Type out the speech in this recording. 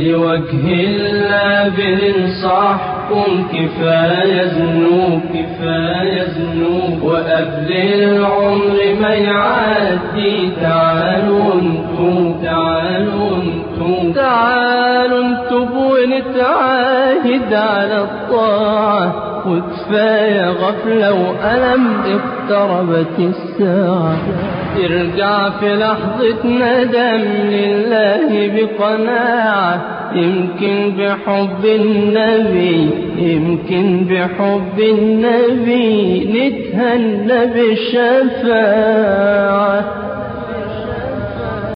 لوجه الله بننصحكم كفاية ذنوب كفاية ذنوب. وقبل العمر ما يعدي تعالوا أنتم تعالوا أنتم تعالوا أنتم ونتعاهد على الطاعة. وكفاية غفلة وألم اقتربت الساعة. ارجع في لحظة ندم لله بقناعة. يمكن بحب النبي يمكن بحب النبي نتهنى بالشفاعة